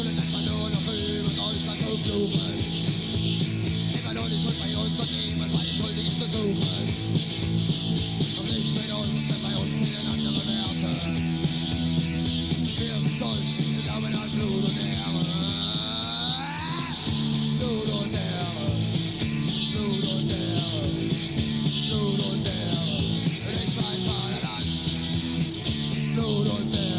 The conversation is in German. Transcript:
Schule kann man nur noch über Deutschland rumfluchen. Immer nur die Schuld bei uns und niemand bei den Schuldigen zu suchen. Doch nicht mit uns, denn bei uns sind andere Werte. Wir sind stolz, wir glauben an Blut und Ehre. Blut und Ehre. Blut und Ehre. Blut und Ehre. Ich weiß, Vaterland. Blut und Ehre.